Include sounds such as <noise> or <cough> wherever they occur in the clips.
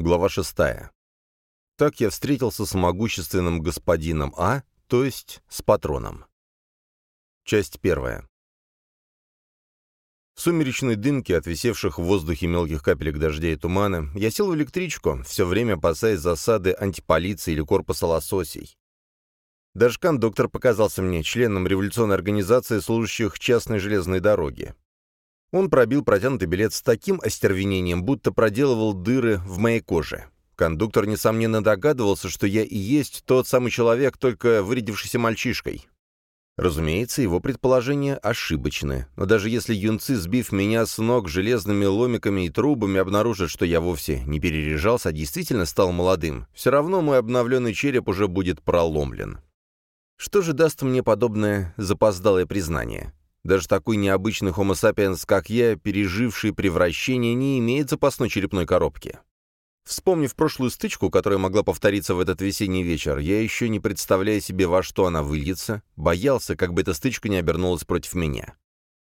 Глава шестая. Так я встретился с могущественным господином А, то есть с патроном. Часть первая. В сумеречной дымке от висевших в воздухе мелких капелек дождя и тумана я сел в электричку, все время опасаясь засады антиполиции или корпуса лососей. Даже кондуктор показался мне членом революционной организации служащих частной железной дороги. Он пробил протянутый билет с таким остервенением, будто проделывал дыры в моей коже. Кондуктор, несомненно, догадывался, что я и есть тот самый человек, только вырядившийся мальчишкой. Разумеется, его предположения ошибочны, но даже если юнцы, сбив меня с ног железными ломиками и трубами, обнаружат, что я вовсе не переряжался, а действительно стал молодым, все равно мой обновленный череп уже будет проломлен. Что же даст мне подобное запоздалое признание? Даже такой необычный homo sapiens, как я, переживший превращение, не имеет запасной черепной коробки. Вспомнив прошлую стычку, которая могла повториться в этот весенний вечер, я еще не представляя себе, во что она выльется, боялся, как бы эта стычка не обернулась против меня.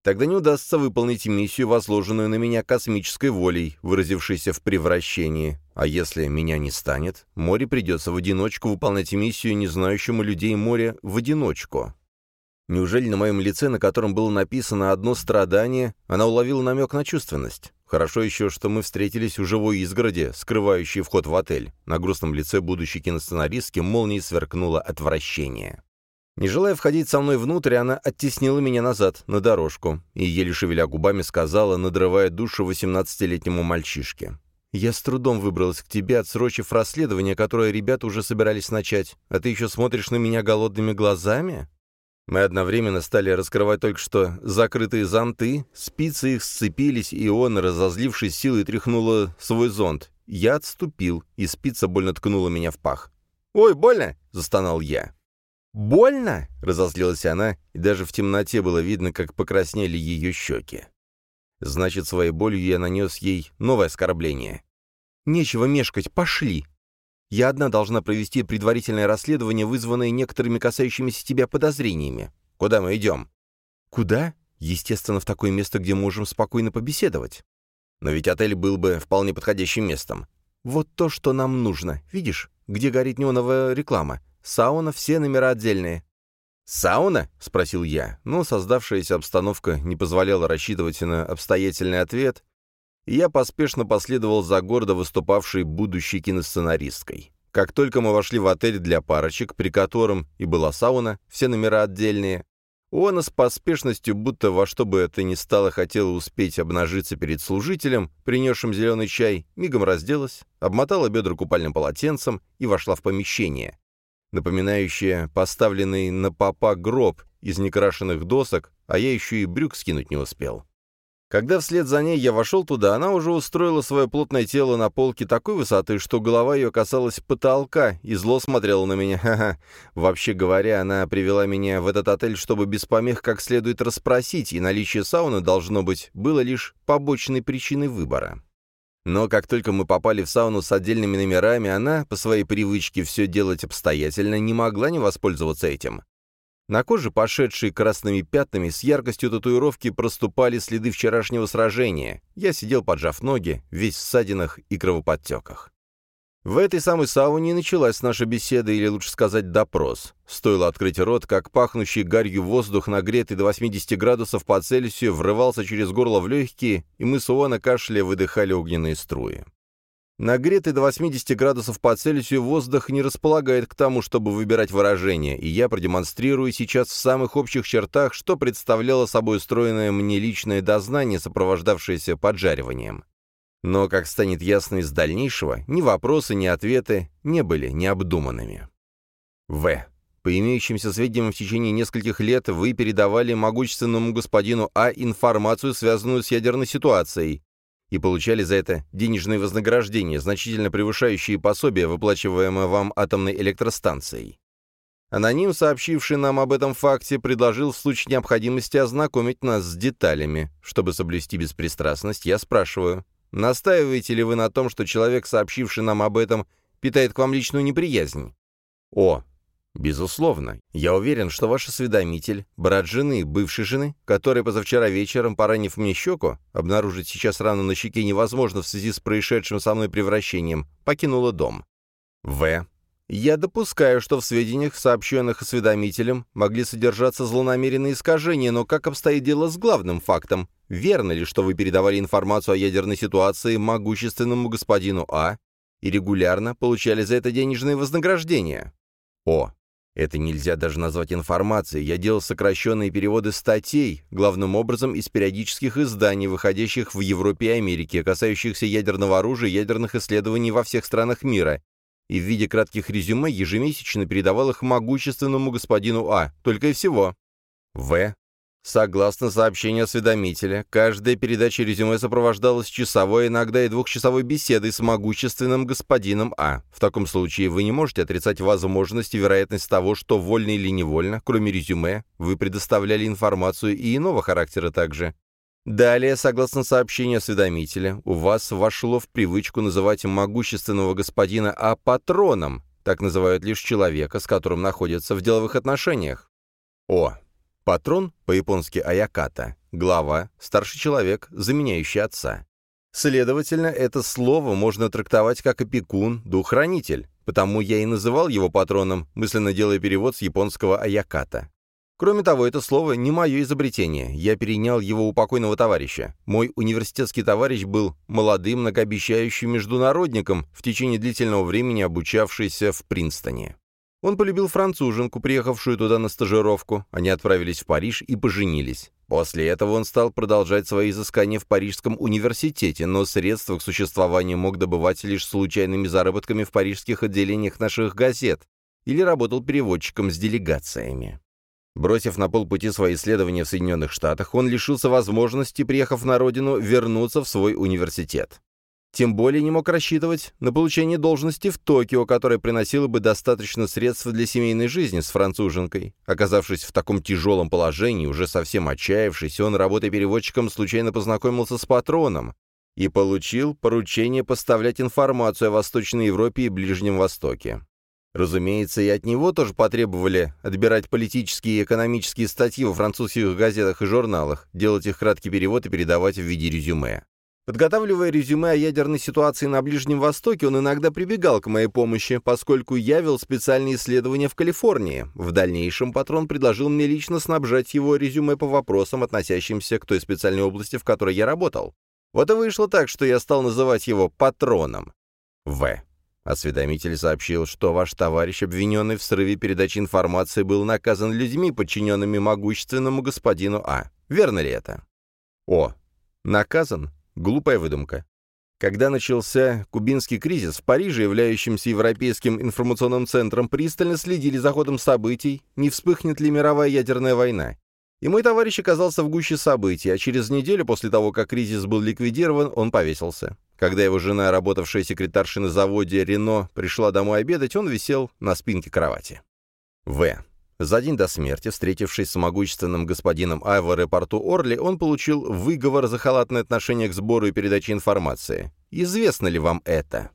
Тогда не удастся выполнить миссию, возложенную на меня космической волей, выразившейся в превращении. А если меня не станет, море придется в одиночку выполнять миссию, не знающему людей моря, в одиночку. Неужели на моем лице, на котором было написано одно страдание, она уловила намек на чувственность? Хорошо еще, что мы встретились у живой изгороди, скрывающей вход в отель. На грустном лице будущей киносценаристки молнией сверкнуло отвращение. Не желая входить со мной внутрь, она оттеснила меня назад, на дорожку, и, еле шевеля губами, сказала, надрывая душу восемнадцатилетнему мальчишке. «Я с трудом выбралась к тебе, отсрочив расследование, которое ребята уже собирались начать. А ты еще смотришь на меня голодными глазами?» Мы одновременно стали раскрывать только что закрытые зонты, спицы их сцепились, и он, разозлившись силой, тряхнула свой зонт. Я отступил, и спица больно ткнула меня в пах. «Ой, больно!» — застонал я. «Больно?» — разозлилась она, и даже в темноте было видно, как покраснели ее щеки. Значит, своей болью я нанес ей новое оскорбление. «Нечего мешкать, пошли!» Я одна должна провести предварительное расследование, вызванное некоторыми касающимися тебя подозрениями. Куда мы идем?» «Куда? Естественно, в такое место, где можем спокойно побеседовать. Но ведь отель был бы вполне подходящим местом. Вот то, что нам нужно. Видишь, где горит неоновая реклама? Сауна, все номера отдельные». «Сауна?» — спросил я, но создавшаяся обстановка не позволяла рассчитывать на обстоятельный ответ, я поспешно последовал за гордо выступавшей будущей киносценаристкой. Как только мы вошли в отель для парочек, при котором и была сауна, все номера отдельные, Уона с поспешностью, будто во что бы это ни стало хотела успеть обнажиться перед служителем, принесшим зеленый чай, мигом разделась, обмотала бедра купальным полотенцем и вошла в помещение, напоминающее поставленный на попа гроб из некрашенных досок, а я еще и брюк скинуть не успел. Когда вслед за ней я вошел туда, она уже устроила свое плотное тело на полке такой высоты, что голова ее касалась потолка, и зло смотрела на меня. <laughs> Ха-ха. Вообще говоря, она привела меня в этот отель, чтобы без помех как следует расспросить, и наличие сауны, должно быть, было лишь побочной причиной выбора. Но как только мы попали в сауну с отдельными номерами, она, по своей привычке все делать обстоятельно, не могла не воспользоваться этим. На коже, пошедшей красными пятнами, с яркостью татуировки проступали следы вчерашнего сражения. Я сидел, поджав ноги, весь в ссадинах и кровоподтеках. В этой самой сауне началась наша беседа, или лучше сказать, допрос. Стоило открыть рот, как пахнущий гарью воздух, нагретый до 80 градусов по Цельсию, врывался через горло в легкие, и мы с Уона кашля выдыхали огненные струи. Нагретый до 80 градусов по Цельсию воздух не располагает к тому, чтобы выбирать выражения, и я продемонстрирую сейчас в самых общих чертах, что представляло собой устроенное мне личное дознание, сопровождавшееся поджариванием. Но, как станет ясно из дальнейшего, ни вопросы, ни ответы не были необдуманными. В. По имеющимся сведениям, в течение нескольких лет вы передавали могущественному господину А информацию, связанную с ядерной ситуацией, и получали за это денежные вознаграждения, значительно превышающие пособия, выплачиваемое вам атомной электростанцией. Аноним, сообщивший нам об этом факте, предложил в случае необходимости ознакомить нас с деталями. Чтобы соблюсти беспристрастность, я спрашиваю, настаиваете ли вы на том, что человек, сообщивший нам об этом, питает к вам личную неприязнь? О, Безусловно. Я уверен, что ваш осведомитель, брат жены, бывшей жены, которая позавчера вечером, поранив мне щеку, обнаружить сейчас рану на щеке невозможно в связи с происшедшим со мной превращением, покинула дом. В. Я допускаю, что в сведениях, сообщенных осведомителем, могли содержаться злонамеренные искажения, но как обстоит дело с главным фактом? Верно ли, что вы передавали информацию о ядерной ситуации могущественному господину А и регулярно получали за это денежные вознаграждения? О. Это нельзя даже назвать информацией. Я делал сокращенные переводы статей, главным образом из периодических изданий, выходящих в Европе и Америке, касающихся ядерного оружия и ядерных исследований во всех странах мира, и в виде кратких резюме ежемесячно передавал их могущественному господину А, только и всего. В. Согласно сообщению осведомителя, каждая передача резюме сопровождалась часовой, иногда и двухчасовой беседой с могущественным господином А. В таком случае вы не можете отрицать возможность и вероятность того, что вольно или невольно, кроме резюме, вы предоставляли информацию и иного характера также. Далее, согласно сообщению осведомителя, у вас вошло в привычку называть могущественного господина А патроном, так называют лишь человека, с которым находятся в деловых отношениях. О. Патрон, по-японски аяката, глава, старший человек, заменяющий отца. Следовательно, это слово можно трактовать как опекун, дух-хранитель, потому я и называл его патроном, мысленно делая перевод с японского аяката. Кроме того, это слово не мое изобретение, я перенял его у покойного товарища. Мой университетский товарищ был молодым, многообещающим международником, в течение длительного времени обучавшийся в Принстоне. Он полюбил француженку, приехавшую туда на стажировку. Они отправились в Париж и поженились. После этого он стал продолжать свои изыскания в Парижском университете, но средства к существованию мог добывать лишь случайными заработками в парижских отделениях наших газет или работал переводчиком с делегациями. Бросив на полпути свои исследования в Соединенных Штатах, он лишился возможности, приехав на родину, вернуться в свой университет. Тем более не мог рассчитывать на получение должности в Токио, которая приносила бы достаточно средств для семейной жизни с француженкой. Оказавшись в таком тяжелом положении, уже совсем отчаявшись, он, работая переводчиком, случайно познакомился с патроном и получил поручение поставлять информацию о Восточной Европе и Ближнем Востоке. Разумеется, и от него тоже потребовали отбирать политические и экономические статьи во французских газетах и журналах, делать их краткий перевод и передавать в виде резюме. Подготавливая резюме о ядерной ситуации на Ближнем Востоке, он иногда прибегал к моей помощи, поскольку я вел специальные исследования в Калифорнии. В дальнейшем патрон предложил мне лично снабжать его резюме по вопросам, относящимся к той специальной области, в которой я работал. Вот и вышло так, что я стал называть его патроном. В. Осведомитель сообщил, что ваш товарищ, обвиненный в срыве передачи информации, был наказан людьми, подчиненными могущественному господину А. Верно ли это? О. Наказан? Глупая выдумка. Когда начался кубинский кризис, в Париже, являющемся европейским информационным центром, пристально следили за ходом событий, не вспыхнет ли мировая ядерная война. И мой товарищ оказался в гуще событий, а через неделю после того, как кризис был ликвидирован, он повесился. Когда его жена, работавшая секретаршей на заводе Рено, пришла домой обедать, он висел на спинке кровати. В. За день до смерти, встретившись с могущественным господином А в аэропорту Орли, он получил выговор за халатное отношение к сбору и передаче информации. Известно ли вам это?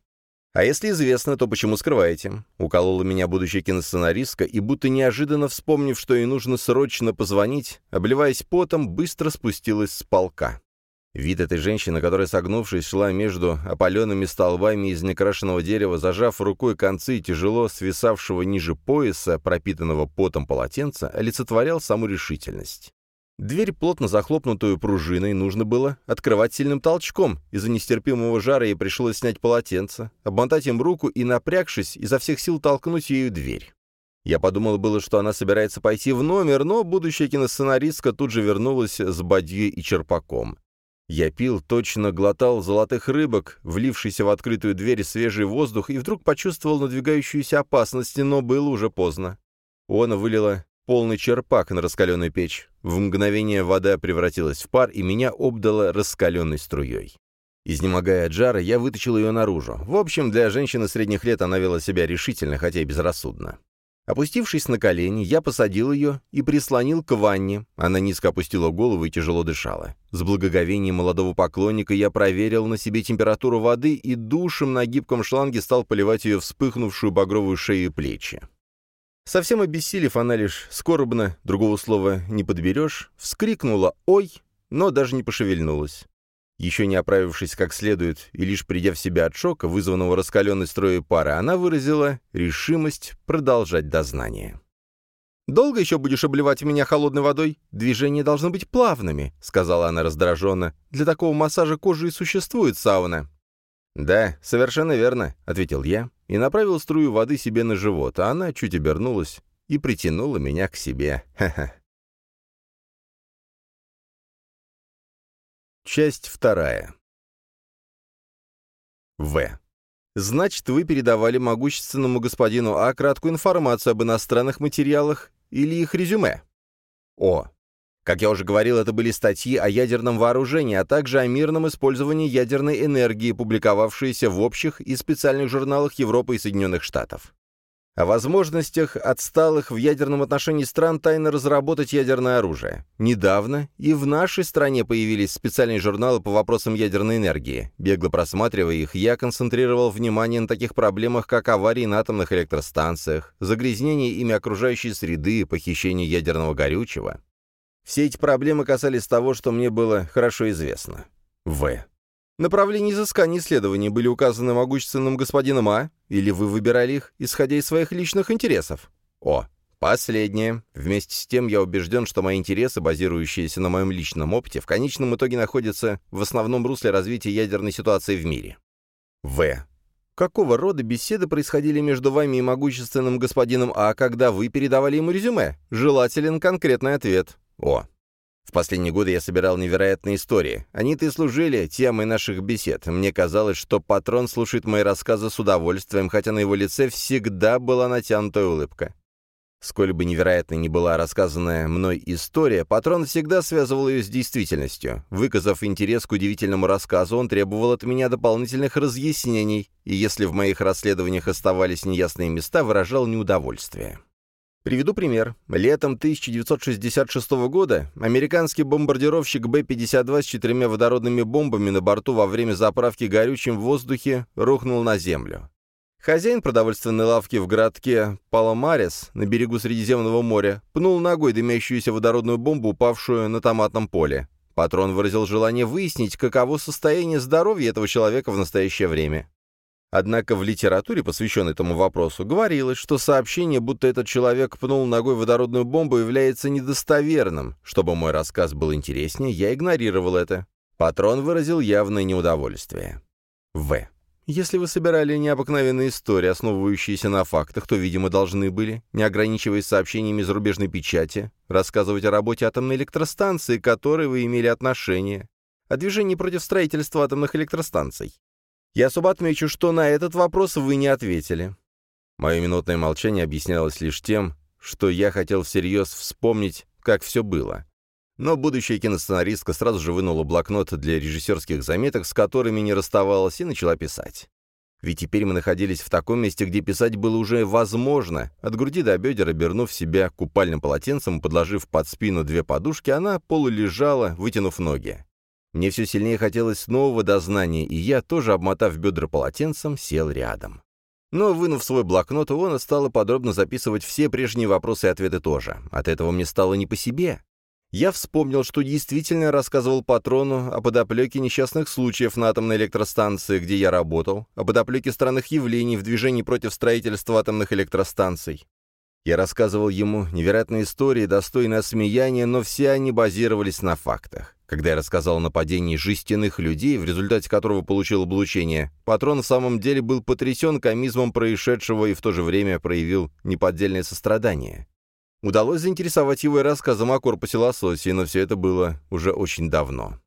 А если известно, то почему скрываете? Уколола меня будущая киносценаристка, и будто неожиданно вспомнив, что ей нужно срочно позвонить, обливаясь потом, быстро спустилась с полка. Вид этой женщины, которая, согнувшись, шла между опаленными столбами из некрашенного дерева, зажав рукой концы тяжело свисавшего ниже пояса, пропитанного потом полотенца, олицетворял саму решительность. Дверь, плотно захлопнутую пружиной, нужно было открывать сильным толчком. Из-за нестерпимого жара ей пришлось снять полотенце, обмотать им руку и, напрягшись, изо всех сил толкнуть ею дверь. Я подумал было, что она собирается пойти в номер, но будущая киносценаристка тут же вернулась с бадьей и черпаком. Я пил, точно глотал золотых рыбок, влившийся в открытую дверь свежий воздух, и вдруг почувствовал надвигающуюся опасность, но было уже поздно. Он вылила полный черпак на раскаленную печь. В мгновение вода превратилась в пар, и меня обдала раскаленной струей. Изнемогая от жара, я вытащил ее наружу. В общем, для женщины средних лет она вела себя решительно, хотя и безрассудно. Опустившись на колени, я посадил ее и прислонил к ванне. Она низко опустила голову и тяжело дышала. С благоговением молодого поклонника я проверил на себе температуру воды и душем на гибком шланге стал поливать ее вспыхнувшую багровую шею и плечи. Совсем обессилев, она лишь скорбно, другого слова не подберешь, вскрикнула «Ой!», но даже не пошевельнулась. Еще не оправившись как следует и лишь придя в себя от шока, вызванного раскаленной строей пары, она выразила решимость продолжать дознание. «Долго еще будешь обливать меня холодной водой? Движения должны быть плавными», — сказала она раздраженно. «Для такого массажа кожи и существует сауна». «Да, совершенно верно», — ответил я и направил струю воды себе на живот, а она чуть обернулась и притянула меня к себе. Ха-ха. Часть вторая. В. Значит, вы передавали могущественному господину А краткую информацию об иностранных материалах или их резюме? О. Как я уже говорил, это были статьи о ядерном вооружении, а также о мирном использовании ядерной энергии, публиковавшиеся в общих и специальных журналах Европы и Соединенных Штатов о возможностях отсталых в ядерном отношении стран тайно разработать ядерное оружие. Недавно и в нашей стране появились специальные журналы по вопросам ядерной энергии. Бегло просматривая их, я концентрировал внимание на таких проблемах, как аварии на атомных электростанциях, загрязнение ими окружающей среды, похищение ядерного горючего. Все эти проблемы касались того, что мне было хорошо известно. В. Направления изыскания исследований были указаны могущественным господином А, или вы выбирали их, исходя из своих личных интересов? О, последнее. Вместе с тем я убежден, что мои интересы, базирующиеся на моем личном опыте, в конечном итоге находятся в основном русле развития ядерной ситуации в мире. В. Какого рода беседы происходили между вами и могущественным господином А, когда вы передавали ему резюме? Желателен конкретный ответ. О. В последние годы я собирал невероятные истории. Они-то и служили темой наших бесед. Мне казалось, что патрон слушает мои рассказы с удовольствием, хотя на его лице всегда была натянутая улыбка. Сколь бы невероятной ни была рассказанная мной история, патрон всегда связывал ее с действительностью. Выказав интерес к удивительному рассказу, он требовал от меня дополнительных разъяснений, и если в моих расследованиях оставались неясные места, выражал неудовольствие. Приведу пример. Летом 1966 года американский бомбардировщик Б-52 с четырьмя водородными бомбами на борту во время заправки горючим в воздухе рухнул на землю. Хозяин продовольственной лавки в городке Паламарес на берегу Средиземного моря пнул ногой дымящуюся водородную бомбу, упавшую на томатном поле. Патрон выразил желание выяснить, каково состояние здоровья этого человека в настоящее время. Однако в литературе, посвященной этому вопросу, говорилось, что сообщение, будто этот человек пнул ногой водородную бомбу, является недостоверным. Чтобы мой рассказ был интереснее, я игнорировал это. Патрон выразил явное неудовольствие. В. Если вы собирали необыкновенные истории, основывающиеся на фактах, то, видимо, должны были, не ограничиваясь сообщениями зарубежной печати, рассказывать о работе атомной электростанции, к которой вы имели отношение, о движении против строительства атомных электростанций. Я особо отмечу, что на этот вопрос вы не ответили. Мое минутное молчание объяснялось лишь тем, что я хотел всерьез вспомнить, как все было. Но будущая киносценаристка сразу же вынула блокнот для режиссерских заметок, с которыми не расставалась, и начала писать. Ведь теперь мы находились в таком месте, где писать было уже возможно. От груди до бедер, обернув себя купальным полотенцем, подложив под спину две подушки, она полулежала, вытянув ноги. Мне все сильнее хотелось нового дознания, и я, тоже обмотав бедра полотенцем, сел рядом. Но, вынув свой блокнот, он стала подробно записывать все прежние вопросы и ответы тоже. От этого мне стало не по себе. Я вспомнил, что действительно рассказывал патрону о подоплеке несчастных случаев на атомной электростанции, где я работал, о подоплеке странных явлений в движении против строительства атомных электростанций. Я рассказывал ему невероятные истории, достойные осмеяния, но все они базировались на фактах. Когда я рассказал о нападении жестяных людей, в результате которого получил облучение, патрон в самом деле был потрясен комизмом происшедшего и в то же время проявил неподдельное сострадание. Удалось заинтересовать его и рассказом о корпусе лососей, но все это было уже очень давно.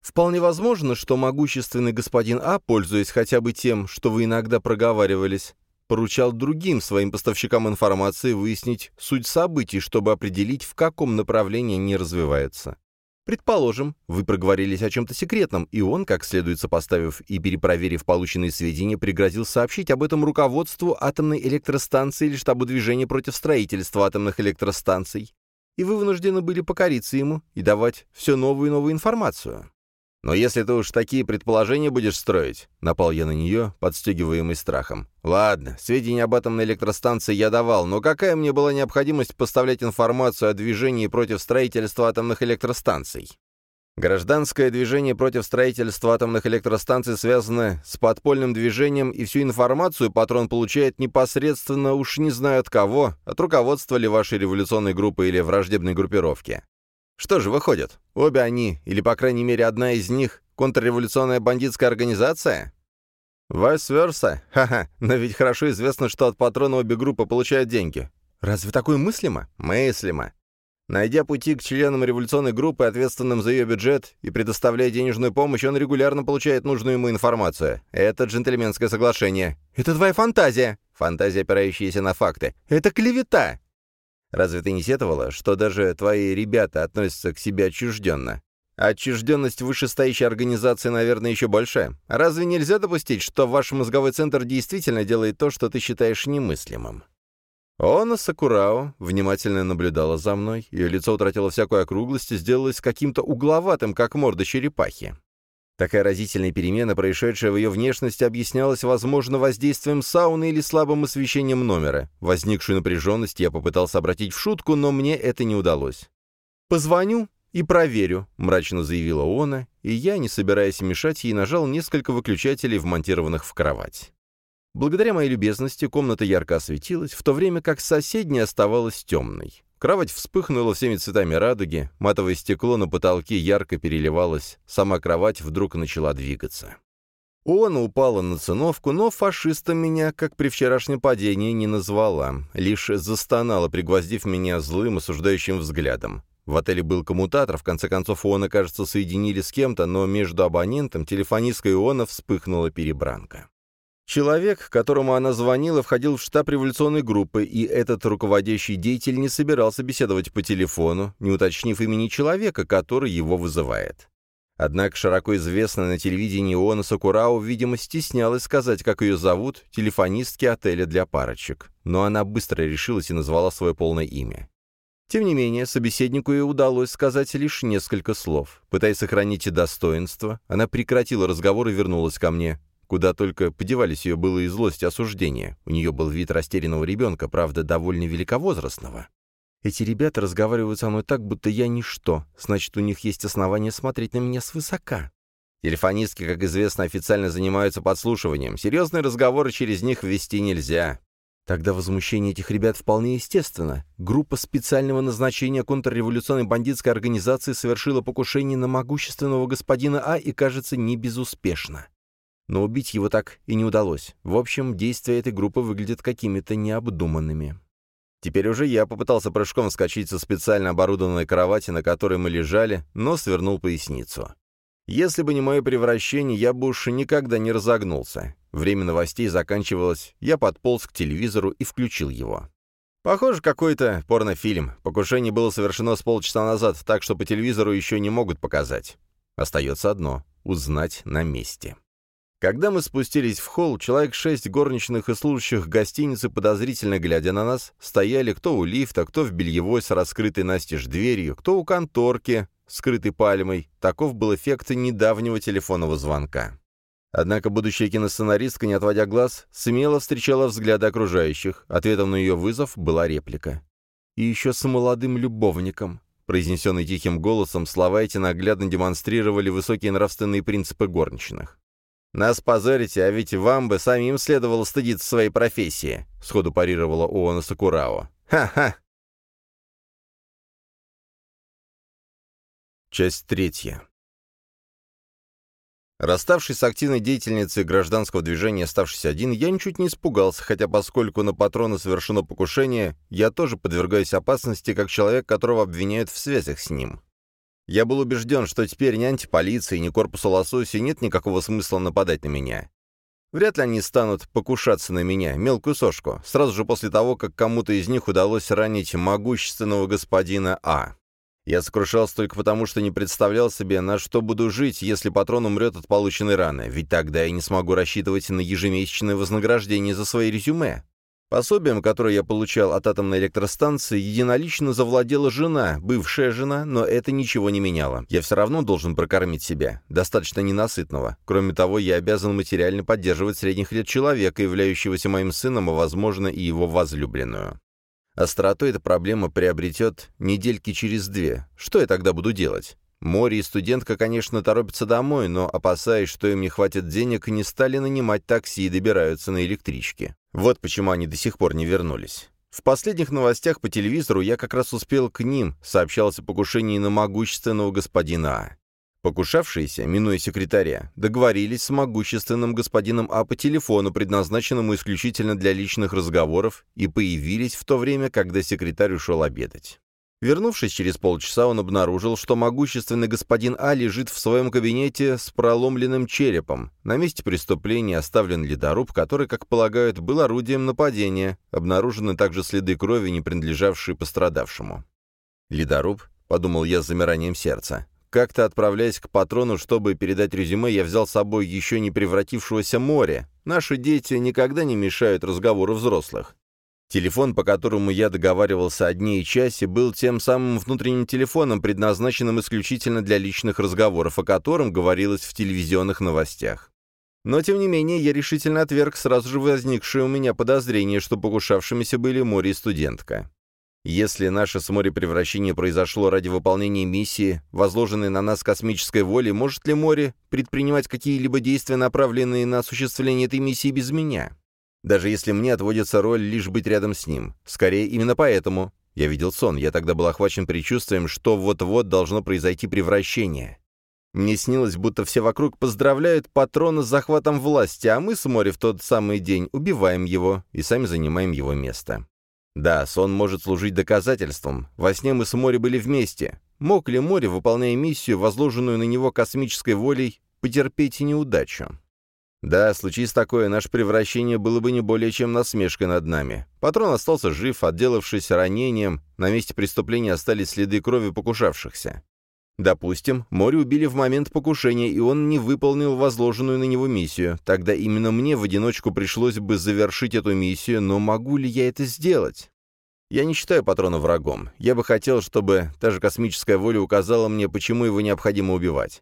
Вполне возможно, что могущественный господин А, пользуясь хотя бы тем, что вы иногда проговаривались, поручал другим своим поставщикам информации выяснить суть событий, чтобы определить, в каком направлении они развиваются. Предположим, вы проговорились о чем-то секретном, и он, как следует сопоставив и перепроверив полученные сведения, пригрозил сообщить об этом руководству атомной электростанции или штабу движения против строительства атомных электростанций. И вы вынуждены были покориться ему и давать все новую и новую информацию. «Но если ты уж такие предположения будешь строить», — напал я на нее, подстегиваемый страхом. «Ладно, сведения об атомной электростанции я давал, но какая мне была необходимость поставлять информацию о движении против строительства атомных электростанций?» Гражданское движение против строительства атомных электростанций связано с подпольным движением, и всю информацию патрон получает непосредственно, уж не знаю от кого, от руководства ли вашей революционной группы или враждебной группировки. Что же выходит? Обе они, или по крайней мере одна из них, контрреволюционная бандитская организация? Vice Ха-ха, но ведь хорошо известно, что от патрона обе группы получают деньги. Разве такое мыслимо? Мыслимо. Найдя пути к членам революционной группы, ответственным за ее бюджет, и предоставляя денежную помощь, он регулярно получает нужную ему информацию. Это джентльменское соглашение. Это твоя фантазия. Фантазия, опирающаяся на факты. Это клевета. Разве ты не сетовала, что даже твои ребята относятся к себе отчужденно? Отчужденность вышестоящей организации, наверное, еще больше. Разве нельзя допустить, что ваш мозговой центр действительно делает то, что ты считаешь немыслимым? Она Сакурао внимательно наблюдала за мной, ее лицо утратило всякую округлость и сделалось каким-то угловатым, как морда черепахи. Такая разительная перемена, происшедшая в ее внешности, объяснялась, возможно, воздействием сауны или слабым освещением номера. Возникшую напряженность я попытался обратить в шутку, но мне это не удалось. «Позвоню и проверю», — мрачно заявила Она, и я, не собираясь мешать ей, нажал несколько выключателей, вмонтированных в кровать. Благодаря моей любезности комната ярко осветилась, в то время как соседняя оставалась темной. Кровать вспыхнула всеми цветами радуги, матовое стекло на потолке ярко переливалось, сама кровать вдруг начала двигаться. Он упала на циновку, но фашистом меня, как при вчерашнем падении, не назвала, лишь застонала, пригвоздив меня злым, осуждающим взглядом. В отеле был коммутатор, в конце концов Иона, кажется, соединили с кем-то, но между абонентом, телефонисткой Иона вспыхнула перебранка. Человек, которому она звонила, входил в штаб революционной группы, и этот руководящий деятель не собирался беседовать по телефону, не уточнив имени человека, который его вызывает. Однако широко известная на телевидении Иона Сакурау, видимо, стеснялась сказать, как ее зовут, телефонистки отеля для парочек. Но она быстро решилась и назвала свое полное имя. Тем не менее, собеседнику ей удалось сказать лишь несколько слов. Пытаясь сохранить достоинство, она прекратила разговор и вернулась ко мне. Куда только подевались ее было и злость и осуждение. У нее был вид растерянного ребенка, правда, довольно великовозрастного. Эти ребята разговаривают со мной так, будто я ничто, значит, у них есть основания смотреть на меня свысока. Телефонистки, как известно, официально занимаются подслушиванием. Серьезные разговоры через них вести нельзя. Тогда возмущение этих ребят вполне естественно. Группа специального назначения контрреволюционной бандитской организации совершила покушение на могущественного господина А и, кажется, не безуспешно но убить его так и не удалось. В общем, действия этой группы выглядят какими-то необдуманными. Теперь уже я попытался прыжком вскочить со специально оборудованной кровати, на которой мы лежали, но свернул поясницу. Если бы не мое превращение, я бы уж никогда не разогнулся. Время новостей заканчивалось, я подполз к телевизору и включил его. Похоже, какой-то порнофильм. Покушение было совершено с полчаса назад, так что по телевизору еще не могут показать. Остается одно — узнать на месте. Когда мы спустились в холл, человек шесть горничных и служащих гостиницы, подозрительно глядя на нас, стояли кто у лифта, кто в бельевой с раскрытой настежь дверью, кто у конторки, скрытой пальмой. Таков был эффект недавнего телефонного звонка. Однако будущая киносценаристка, не отводя глаз, смело встречала взгляды окружающих. Ответом на ее вызов была реплика. «И еще с молодым любовником», произнесенный тихим голосом, слова эти наглядно демонстрировали высокие нравственные принципы горничных. «Нас позорите, а ведь вам бы самим следовало стыдиться своей профессии», — сходу парировала Оона Сакурао. «Ха-ха!» Часть третья. Расставшись с активной деятельницей гражданского движения, оставшись один, я ничуть не испугался, хотя поскольку на патрона совершено покушение, я тоже подвергаюсь опасности, как человек, которого обвиняют в связях с ним. Я был убежден, что теперь ни антиполиции, ни корпусу лососи нет никакого смысла нападать на меня. Вряд ли они станут покушаться на меня, мелкую сошку, сразу же после того, как кому-то из них удалось ранить могущественного господина А. Я сокрушался только потому, что не представлял себе, на что буду жить, если патрон умрет от полученной раны, ведь тогда я не смогу рассчитывать на ежемесячное вознаграждение за свои резюме. Пособием, которое я получал от атомной электростанции, единолично завладела жена, бывшая жена, но это ничего не меняло. Я все равно должен прокормить себя, достаточно ненасытного. Кроме того, я обязан материально поддерживать средних лет человека, являющегося моим сыном, а, возможно, и его возлюбленную. Остротой эта проблема приобретет недельки через две. Что я тогда буду делать? Море и студентка, конечно, торопятся домой, но, опасаясь, что им не хватит денег, не стали нанимать такси и добираются на электричке. Вот почему они до сих пор не вернулись. В последних новостях по телевизору я как раз успел к ним, сообщалось о покушении на могущественного господина А. Покушавшиеся, минуя секретаря, договорились с могущественным господином А по телефону, предназначенному исключительно для личных разговоров, и появились в то время, когда секретарь ушел обедать. Вернувшись через полчаса, он обнаружил, что могущественный господин А лежит в своем кабинете с проломленным черепом. На месте преступления оставлен ледоруб, который, как полагают, был орудием нападения. Обнаружены также следы крови, не принадлежавшие пострадавшему. «Ледоруб?» — подумал я с замиранием сердца. Как-то отправляясь к патрону, чтобы передать резюме, я взял с собой еще не превратившегося море. Наши дети никогда не мешают разговору взрослых. Телефон, по которому я договаривался о дне и часе, был тем самым внутренним телефоном, предназначенным исключительно для личных разговоров, о котором говорилось в телевизионных новостях. Но, тем не менее, я решительно отверг сразу же возникшее у меня подозрение, что покушавшимися были море и студентка. Если наше с море превращение произошло ради выполнения миссии, возложенной на нас космической волей, может ли море предпринимать какие-либо действия, направленные на осуществление этой миссии без меня? Даже если мне отводится роль лишь быть рядом с ним. Скорее, именно поэтому. Я видел сон, я тогда был охвачен предчувствием, что вот-вот должно произойти превращение. Мне снилось, будто все вокруг поздравляют патрона с захватом власти, а мы с Мори в тот самый день убиваем его и сами занимаем его место. Да, сон может служить доказательством. Во сне мы с Мори были вместе. Мог ли Мори, выполняя миссию, возложенную на него космической волей, потерпеть неудачу? Да, случись такое, наше превращение было бы не более чем насмешкой над нами. Патрон остался жив, отделавшись ранением, на месте преступления остались следы крови покушавшихся. Допустим, море убили в момент покушения, и он не выполнил возложенную на него миссию. Тогда именно мне в одиночку пришлось бы завершить эту миссию, но могу ли я это сделать? Я не считаю патрона врагом. Я бы хотел, чтобы та же космическая воля указала мне, почему его необходимо убивать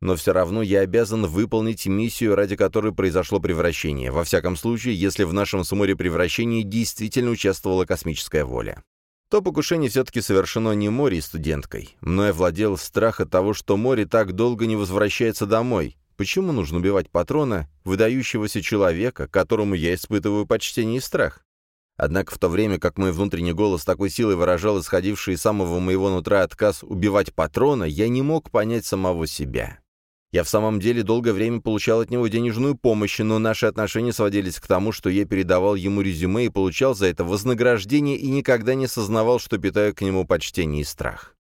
но все равно я обязан выполнить миссию, ради которой произошло превращение, во всяком случае, если в нашем с море превращении действительно участвовала космическая воля. То покушение все-таки совершено не море и студенткой. Мной владел страх от того, что море так долго не возвращается домой. Почему нужно убивать патрона, выдающегося человека, которому я испытываю почтение и страх? Однако в то время, как мой внутренний голос такой силой выражал исходивший из самого моего нутра отказ убивать патрона, я не мог понять самого себя. Я в самом деле долгое время получал от него денежную помощь, но наши отношения сводились к тому, что я передавал ему резюме и получал за это вознаграждение и никогда не сознавал, что питаю к нему почтение и страх.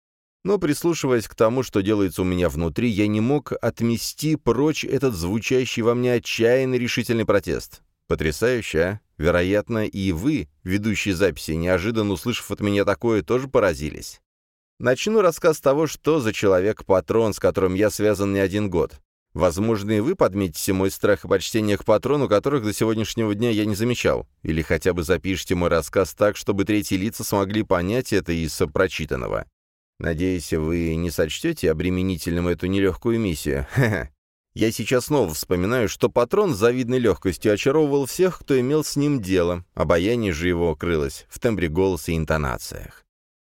Но прислушиваясь к тому, что делается у меня внутри, я не мог отмести прочь этот звучащий во мне отчаянный решительный протест. Потрясающе, а? Вероятно, и вы, ведущие записи, неожиданно услышав от меня такое, тоже поразились. Начну рассказ того, что за человек-патрон, с которым я связан не один год. Возможно, и вы подметите мой страх и почтение к патрону, которых до сегодняшнего дня я не замечал. Или хотя бы запишите мой рассказ так, чтобы третьи лица смогли понять это из прочитанного. Надеюсь, вы не сочтете обременительным эту нелегкую миссию. <laughs> Я сейчас снова вспоминаю, что патрон с завидной легкостью очаровывал всех, кто имел с ним дело. Обаяние же его крылось в тембре голоса и интонациях.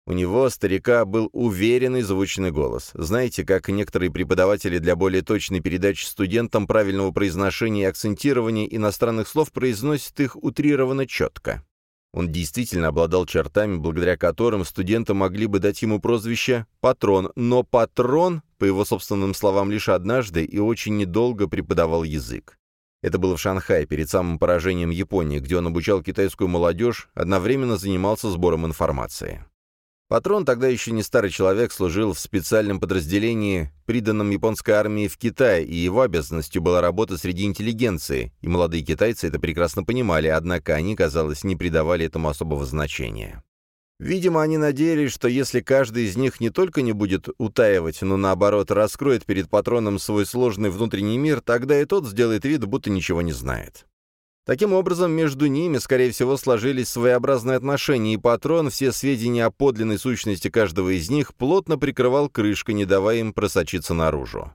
У него, старика, был уверенный звучный голос. Знаете, как некоторые преподаватели для более точной передачи студентам правильного произношения и акцентирования иностранных слов произносят их утрированно четко. Он действительно обладал чертами, благодаря которым студенты могли бы дать ему прозвище «патрон», но «патрон», по его собственным словам, лишь однажды и очень недолго преподавал язык. Это было в Шанхае, перед самым поражением Японии, где он обучал китайскую молодежь, одновременно занимался сбором информации. Патрон, тогда еще не старый человек, служил в специальном подразделении, приданном японской армии в Китае, и его обязанностью была работа среди интеллигенции, и молодые китайцы это прекрасно понимали, однако они, казалось, не придавали этому особого значения. Видимо, они надеялись, что если каждый из них не только не будет утаивать, но наоборот раскроет перед патроном свой сложный внутренний мир, тогда и тот сделает вид, будто ничего не знает. Таким образом, между ними, скорее всего, сложились своеобразные отношения, и патрон все сведения о подлинной сущности каждого из них плотно прикрывал крышкой, не давая им просочиться наружу.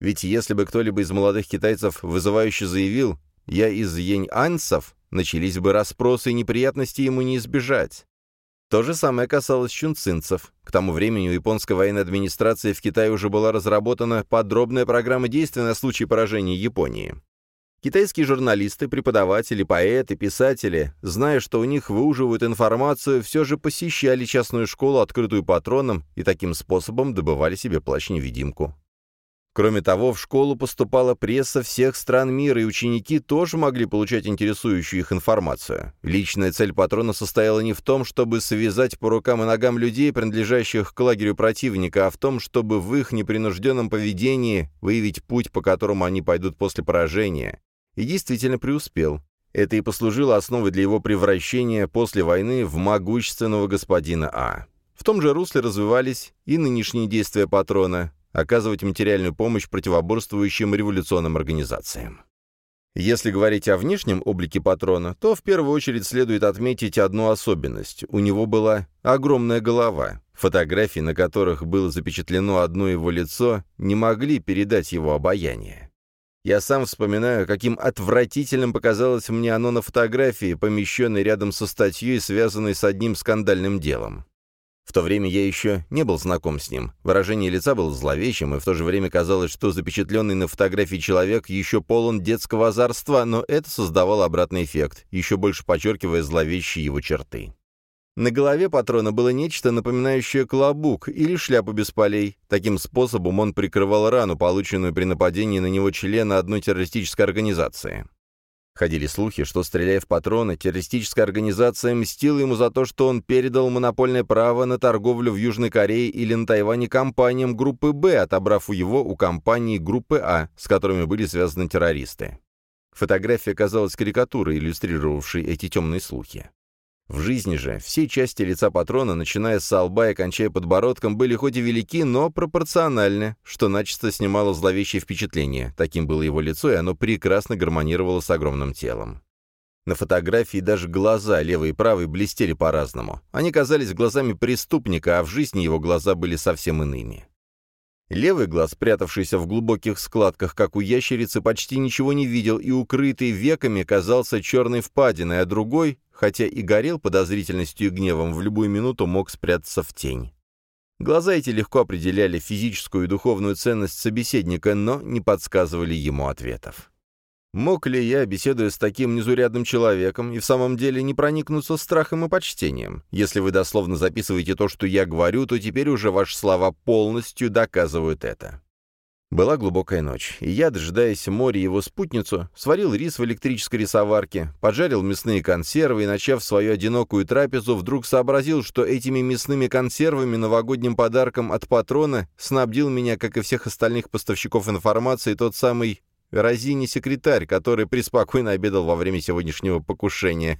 Ведь если бы кто-либо из молодых китайцев вызывающе заявил «я из янь-анцев», начались бы расспросы и неприятности ему не избежать. То же самое касалось чунцинцев. К тому времени у японской военной администрации в Китае уже была разработана подробная программа действий на случай поражения Японии. Китайские журналисты, преподаватели, поэты, писатели, зная, что у них выуживают информацию, все же посещали частную школу, открытую патроном, и таким способом добывали себе плащ-невидимку. Кроме того, в школу поступала пресса всех стран мира, и ученики тоже могли получать интересующую их информацию. Личная цель патрона состояла не в том, чтобы связать по рукам и ногам людей, принадлежащих к лагерю противника, а в том, чтобы в их непринужденном поведении выявить путь, по которому они пойдут после поражения, и действительно преуспел. Это и послужило основой для его превращения после войны в могущественного господина А. В том же русле развивались и нынешние действия патрона, оказывать материальную помощь противоборствующим революционным организациям. Если говорить о внешнем облике патрона, то в первую очередь следует отметить одну особенность. У него была огромная голова. Фотографии, на которых было запечатлено одно его лицо, не могли передать его обаяние. Я сам вспоминаю, каким отвратительным показалось мне оно на фотографии, помещенной рядом со статьей, связанной с одним скандальным делом. В то время я еще не был знаком с ним. Выражение лица было зловещим, и в то же время казалось, что запечатленный на фотографии человек еще полон детского озорства, но это создавало обратный эффект, еще больше подчеркивая зловещие его черты. На голове патрона было нечто, напоминающее клобук или шляпу без полей. Таким способом он прикрывал рану, полученную при нападении на него члена одной террористической организации. Ходили слухи, что, стреляя в патрона, террористическая организация мстила ему за то, что он передал монопольное право на торговлю в Южной Корее или на Тайване компаниям группы «Б», отобрав его у компании группы «А», с которыми были связаны террористы. Фотография казалась карикатурой, иллюстрировавшей эти темные слухи. В жизни же все части лица патрона, начиная с лба и кончая подбородком, были хоть и велики, но пропорциональны, что начисто снимало зловещее впечатление. Таким было его лицо, и оно прекрасно гармонировало с огромным телом. На фотографии даже глаза, левый и правый, блестели по-разному. Они казались глазами преступника, а в жизни его глаза были совсем иными. Левый глаз, спрятавшийся в глубоких складках, как у ящерицы, почти ничего не видел и укрытый веками казался черной впадиной, а другой, хотя и горел подозрительностью и гневом, в любую минуту мог спрятаться в тень. Глаза эти легко определяли физическую и духовную ценность собеседника, но не подсказывали ему ответов. Мог ли я, беседуя с таким незурядным человеком, и в самом деле не проникнуться страхом и почтением? Если вы дословно записываете то, что я говорю, то теперь уже ваши слова полностью доказывают это. Была глубокая ночь, и я, дожидаясь моря его спутницу, сварил рис в электрической рисоварке, поджарил мясные консервы и, начав свою одинокую трапезу, вдруг сообразил, что этими мясными консервами новогодним подарком от патрона снабдил меня, как и всех остальных поставщиков информации, тот самый Розини-секретарь, который преспокойно обедал во время сегодняшнего покушения.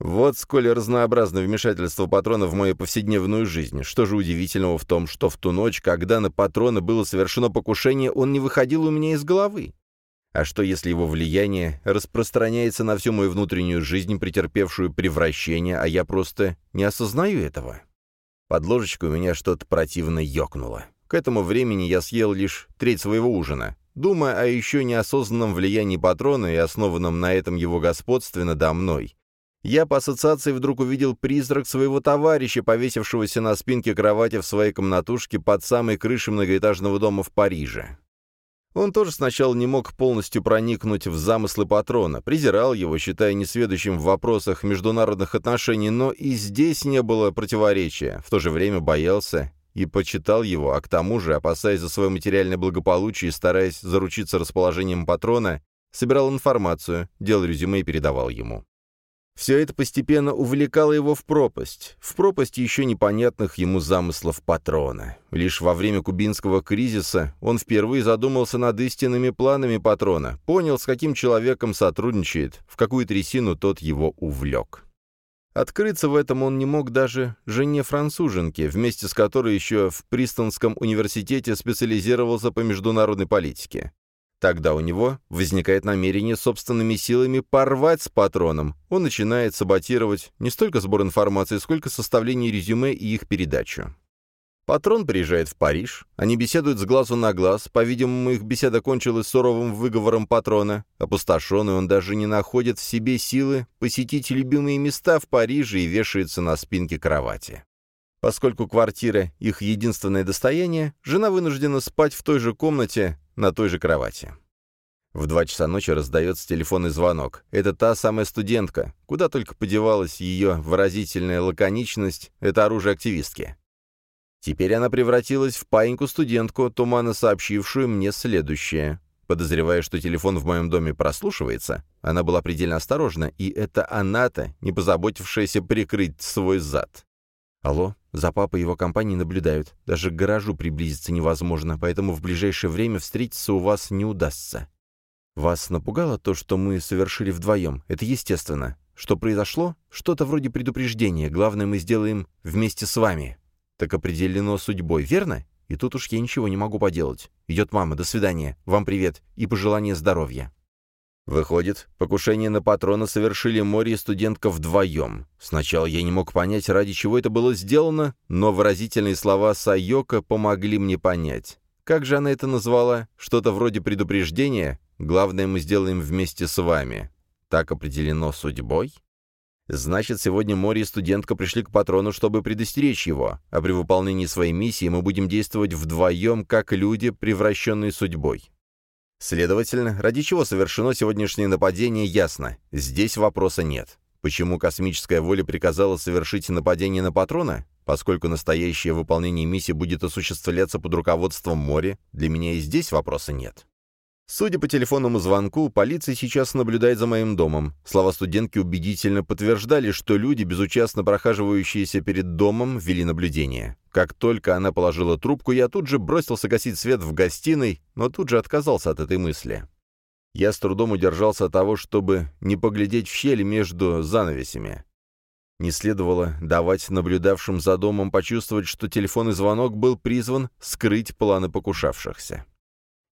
Вот сколь разнообразно вмешательство патрона в мою повседневную жизнь. Что же удивительного в том, что в ту ночь, когда на патрона было совершено покушение, он не выходил у меня из головы? А что, если его влияние распространяется на всю мою внутреннюю жизнь, претерпевшую превращение, а я просто не осознаю этого? Под ложечкой у меня что-то противно ёкнуло. К этому времени я съел лишь треть своего ужина. Думая о еще неосознанном влиянии патрона и основанном на этом его господстве надо мной, я по ассоциации вдруг увидел призрак своего товарища, повесившегося на спинке кровати в своей комнатушке под самой крышей многоэтажного дома в Париже. Он тоже сначала не мог полностью проникнуть в замыслы патрона, презирал его, считая несведущим в вопросах международных отношений, но и здесь не было противоречия, в то же время боялся и почитал его, а к тому же, опасаясь за свое материальное благополучие и стараясь заручиться расположением патрона, собирал информацию, делал резюме и передавал ему. Все это постепенно увлекало его в пропасть, в пропасть еще непонятных ему замыслов патрона. Лишь во время кубинского кризиса он впервые задумался над истинными планами патрона, понял, с каким человеком сотрудничает, в какую трясину тот его увлек. Открыться в этом он не мог даже жене-француженке, вместе с которой еще в Пристонском университете специализировался по международной политике. Тогда у него возникает намерение собственными силами порвать с патроном. Он начинает саботировать не столько сбор информации, сколько составление резюме и их передачу. Патрон приезжает в Париж, они беседуют с глазу на глаз, по-видимому, их беседа кончилась суровым выговором патрона. Опустошенный он даже не находит в себе силы посетить любимые места в Париже и вешается на спинке кровати. Поскольку квартира — их единственное достояние, жена вынуждена спать в той же комнате, на той же кровати. В два часа ночи раздается телефонный звонок. Это та самая студентка. Куда только подевалась ее выразительная лаконичность, это оружие активистки. Теперь она превратилась в паиньку-студентку, туманно сообщившую мне следующее. Подозревая, что телефон в моем доме прослушивается, она была предельно осторожна, и это она-то, не позаботившаяся прикрыть свой зад. «Алло, за папой его компании наблюдают. Даже к гаражу приблизиться невозможно, поэтому в ближайшее время встретиться у вас не удастся. Вас напугало то, что мы совершили вдвоем? Это естественно. Что произошло? Что-то вроде предупреждения. Главное, мы сделаем вместе с вами» так определено судьбой, верно? И тут уж я ничего не могу поделать. Идет мама, до свидания, вам привет и пожелание здоровья. Выходит, покушение на патрона совершили море и студентка вдвоем. Сначала я не мог понять, ради чего это было сделано, но выразительные слова Сайока помогли мне понять. Как же она это назвала? Что-то вроде предупреждения? Главное, мы сделаем вместе с вами. Так определено судьбой? Значит, сегодня Мори и студентка пришли к патрону, чтобы предостеречь его, а при выполнении своей миссии мы будем действовать вдвоем, как люди, превращенные судьбой. Следовательно, ради чего совершено сегодняшнее нападение, ясно. Здесь вопроса нет. Почему космическая воля приказала совершить нападение на патрона? Поскольку настоящее выполнение миссии будет осуществляться под руководством Мори, для меня и здесь вопроса нет. Судя по телефонному звонку, полиция сейчас наблюдает за моим домом. Слова студентки убедительно подтверждали, что люди, безучастно прохаживающиеся перед домом, вели наблюдение. Как только она положила трубку, я тут же бросился гасить свет в гостиной, но тут же отказался от этой мысли. Я с трудом удержался от того, чтобы не поглядеть в щель между занавесями. Не следовало давать наблюдавшим за домом почувствовать, что телефонный звонок был призван скрыть планы покушавшихся.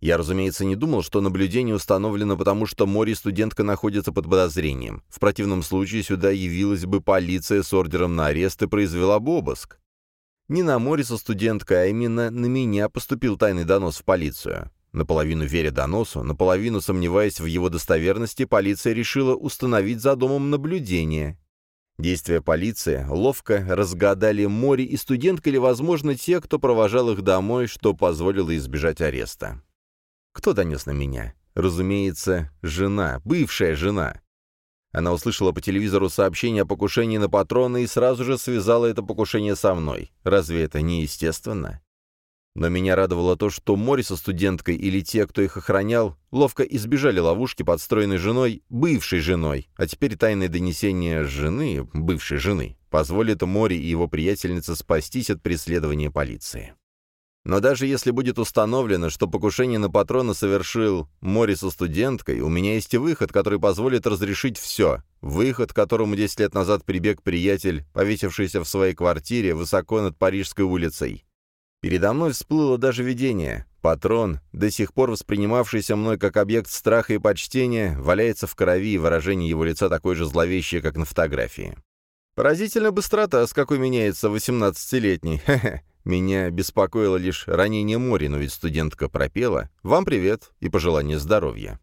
Я, разумеется, не думал, что наблюдение установлено потому, что Мори студентка находится под подозрением. В противном случае сюда явилась бы полиция с ордером на арест и произвела бы обыск. Не на Мориса студентка, а именно на меня поступил тайный донос в полицию. Наполовину веря доносу, наполовину сомневаясь в его достоверности, полиция решила установить за домом наблюдение. Действия полиции ловко разгадали море и студентка или, возможно, те, кто провожал их домой, что позволило избежать ареста. Кто донес на меня? Разумеется, жена, бывшая жена. Она услышала по телевизору сообщение о покушении на патрона и сразу же связала это покушение со мной. Разве это не естественно? Но меня радовало то, что Мори со студенткой или те, кто их охранял, ловко избежали ловушки, подстроенной женой, бывшей женой, а теперь тайное донесение жены, бывшей жены, позволит Мори и его приятельнице спастись от преследования полиции. Но даже если будет установлено, что покушение на патрона совершил Морис со студенткой, у меня есть выход, который позволит разрешить все. Выход, которому 10 лет назад прибег приятель, повесившийся в своей квартире высоко над Парижской улицей. Передо мной всплыло даже видение. Патрон, до сих пор воспринимавшийся мной как объект страха и почтения, валяется в крови, и выражение его лица такое же зловещее, как на фотографии. Поразительно быстрота, с какой меняется 18-летний. Меня беспокоило лишь ранение Мори, но ведь студентка пропела «Вам привет» и пожелание здоровья.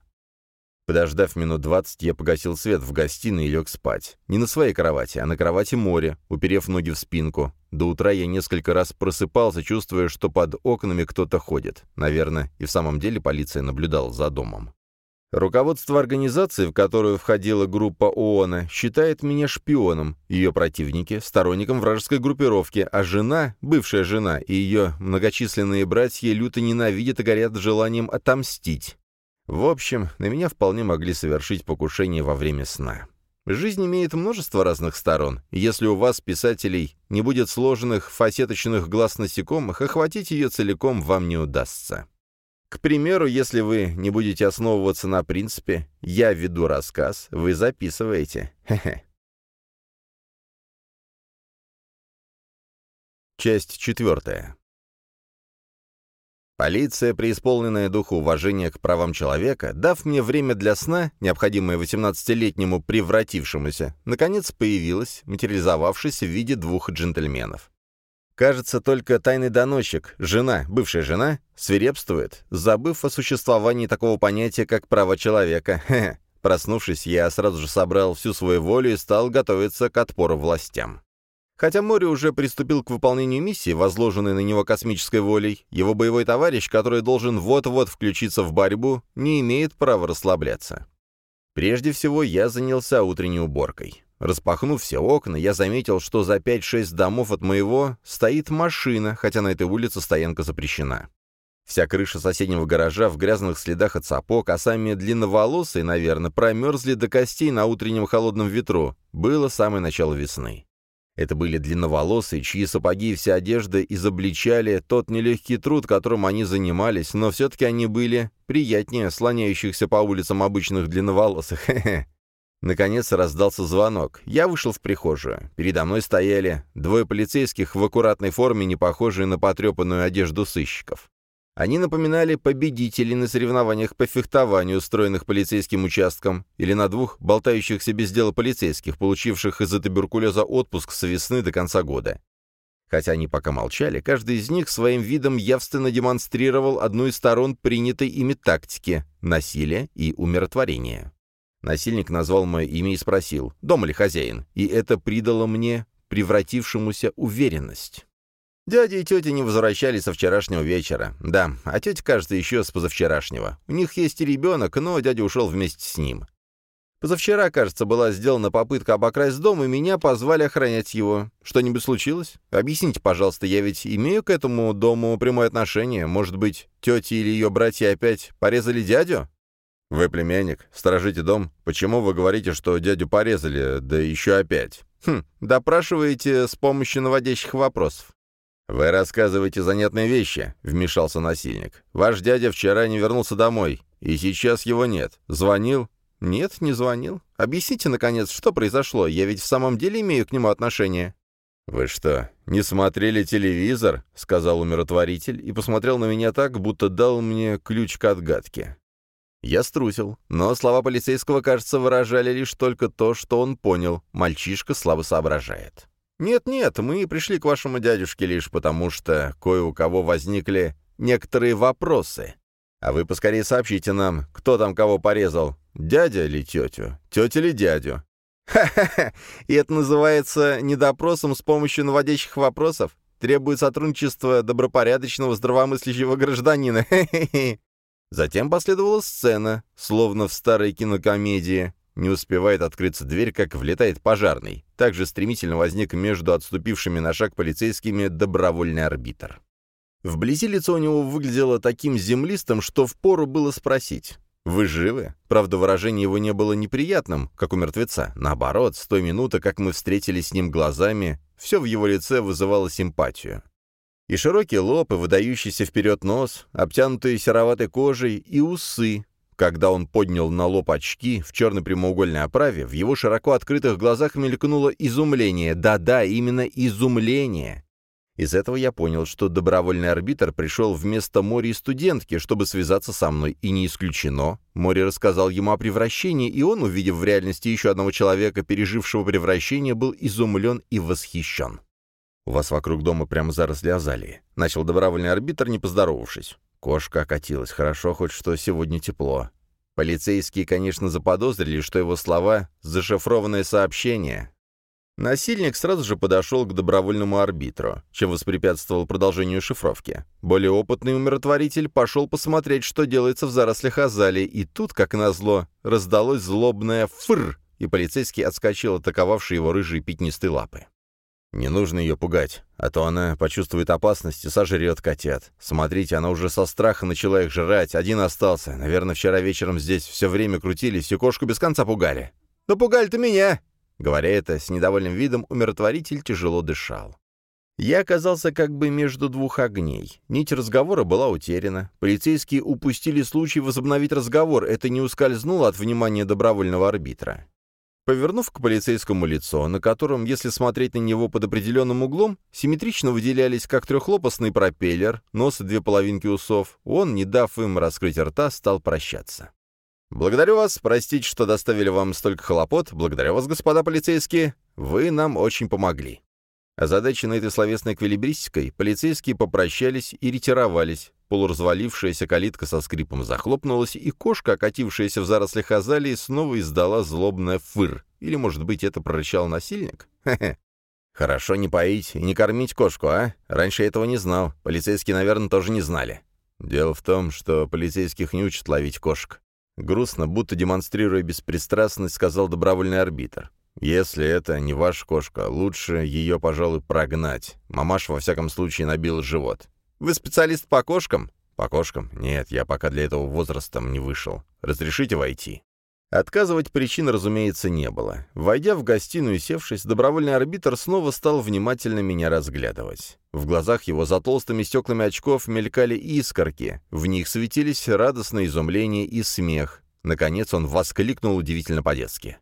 Подождав минут двадцать, я погасил свет в гостиной и лег спать. Не на своей кровати, а на кровати моря, уперев ноги в спинку. До утра я несколько раз просыпался, чувствуя, что под окнами кто-то ходит. Наверное, и в самом деле полиция наблюдала за домом. Руководство организации, в которую входила группа ООН, считает меня шпионом, ее противники — сторонником вражеской группировки, а жена, бывшая жена, и ее многочисленные братья люто ненавидят и горят желанием отомстить. В общем, на меня вполне могли совершить покушение во время сна. Жизнь имеет множество разных сторон, если у вас, писателей, не будет сложенных фасеточных глаз насекомых, охватить ее целиком вам не удастся. К примеру, если вы не будете основываться на принципе «я веду рассказ», вы записываете. Часть четвертая. Полиция, преисполненная духу уважения к правам человека, дав мне время для сна, необходимое 18-летнему превратившемуся, наконец появилась, материализовавшись в виде двух джентльменов. Кажется, только тайный доносчик, жена, бывшая жена, свирепствует, забыв о существовании такого понятия, как право человека. Проснувшись, я сразу же собрал всю свою волю и стал готовиться к отпору властям. Хотя Мори уже приступил к выполнению миссии, возложенной на него космической волей, его боевой товарищ, который должен вот-вот включиться в борьбу, не имеет права расслабляться. Прежде всего, я занялся утренней уборкой. Распахнув все окна, я заметил, что за 5-6 домов от моего стоит машина, хотя на этой улице стоянка запрещена. Вся крыша соседнего гаража в грязных следах от сапог, а сами длинноволосые, наверное, промерзли до костей на утреннем холодном ветру. Было самое начало весны. Это были длинноволосые, чьи сапоги и вся одежда изобличали тот нелегкий труд, которым они занимались, но все-таки они были приятнее слоняющихся по улицам обычных длинноволосых. <laughs> Наконец раздался звонок. Я вышел в прихожую. Передо мной стояли двое полицейских в аккуратной форме, не похожие на потрепанную одежду сыщиков. Они напоминали победителей на соревнованиях по фехтованию, устроенных полицейским участком, или на двух болтающихся без дела полицейских, получивших из-за туберкулеза отпуск с весны до конца года. Хотя они пока молчали, каждый из них своим видом явственно демонстрировал одну из сторон принятой ими тактики – насилие и умиротворение. Насильник назвал мое имя и спросил, дома ли хозяин, и это придало мне превратившемуся уверенность. Дядя и тетя не возвращались со вчерашнего вечера. Да, а тетя, кажется, еще с позавчерашнего. У них есть и ребенок, но дядя ушел вместе с ним. Позавчера, кажется, была сделана попытка обокрасть дом, и меня позвали охранять его. Что-нибудь случилось? Объясните, пожалуйста, я ведь имею к этому дому прямое отношение. Может быть, тетя или ее братья опять порезали дядю? Вы племянник, сторожите дом. Почему вы говорите, что дядю порезали, да еще опять? Хм, допрашиваете с помощью наводящих вопросов. «Вы рассказываете занятные вещи», — вмешался насильник. «Ваш дядя вчера не вернулся домой, и сейчас его нет. Звонил?» «Нет, не звонил. Объясните, наконец, что произошло? Я ведь в самом деле имею к нему отношение». «Вы что, не смотрели телевизор?» — сказал умиротворитель и посмотрел на меня так, будто дал мне ключ к отгадке. Я струсил, но слова полицейского, кажется, выражали лишь только то, что он понял. Мальчишка слабо соображает. «Нет-нет, мы пришли к вашему дядюшке лишь потому, что кое у кого возникли некоторые вопросы. А вы поскорее сообщите нам, кто там кого порезал, дядя или тетю, тетя или дядю». «Ха-ха-ха! И это называется недопросом с помощью наводящих вопросов? Требует сотрудничества добропорядочного, здравомыслящего гражданина. Затем последовала сцена, словно в старой кинокомедии. Не успевает открыться дверь, как влетает пожарный. Также стремительно возник между отступившими на шаг полицейскими добровольный арбитр. Вблизи лицо у него выглядело таким землистым, что впору было спросить. «Вы живы?» Правда, выражение его не было неприятным, как у мертвеца. Наоборот, с той минуты, как мы встретились с ним глазами, все в его лице вызывало симпатию. И широкий лоб, и выдающийся вперед нос, обтянутые сероватой кожей, и усы, когда он поднял на лоб очки в черной прямоугольной оправе, в его широко открытых глазах мелькнуло изумление. Да-да, именно изумление. Из этого я понял, что добровольный арбитр пришел вместо Мори студентки, чтобы связаться со мной, и не исключено. Мори рассказал ему о превращении, и он, увидев в реальности еще одного человека, пережившего превращение, был изумлен и восхищен. «У вас вокруг дома прямо заросли азалии», — начал добровольный арбитр, не поздоровавшись. Кошка окатилась. Хорошо хоть, что сегодня тепло. Полицейские, конечно, заподозрили, что его слова — зашифрованное сообщение. Насильник сразу же подошел к добровольному арбитру, чем воспрепятствовал продолжению шифровки. Более опытный умиротворитель пошел посмотреть, что делается в зарослях азалии, и тут, как назло, раздалось злобное «фыр», и полицейский отскочил, атаковавший его рыжие пятнистые лапы. Не нужно ее пугать, а то она почувствует опасность и сожрет котят. Смотрите, она уже со страха начала их жрать, один остался. Наверное, вчера вечером здесь все время крутились и кошку без конца пугали. «Да пугали-то меня!» Говоря это, с недовольным видом умиротворитель тяжело дышал. Я оказался как бы между двух огней. Нить разговора была утеряна. Полицейские упустили случай возобновить разговор, это не ускользнуло от внимания добровольного арбитра. Повернув к полицейскому лицо, на котором, если смотреть на него под определенным углом, симметрично выделялись как трехлопастный пропеллер, нос и две половинки усов, он, не дав им раскрыть рта, стал прощаться. «Благодарю вас, простите, что доставили вам столько хлопот, благодарю вас, господа полицейские, вы нам очень помогли». Озадаченной этой словесной эквилибристикой, полицейские попрощались и ретировались. Полуразвалившаяся калитка со скрипом захлопнулась, и кошка, окатившаяся в зарослях азалии, снова издала злобное фыр. Или, может быть, это прорычал насильник? Хе-хе. Хорошо не поить и не кормить кошку, а? Раньше я этого не знал. Полицейские, наверное, тоже не знали. Дело в том, что полицейских не учат ловить кошек. Грустно, будто демонстрируя беспристрастность, сказал добровольный арбитр. Если это не ваша кошка, лучше ее, пожалуй, прогнать. Мамаш, во всяком случае, набил живот. Вы специалист по кошкам? По кошкам? Нет, я пока для этого возрастом не вышел. Разрешите войти? Отказывать причин, разумеется, не было. Войдя в гостиную и севшись, добровольный арбитр снова стал внимательно меня разглядывать. В глазах его за толстыми стеклами очков мелькали искорки, в них светились радостное изумление и смех. Наконец он воскликнул удивительно по-детски.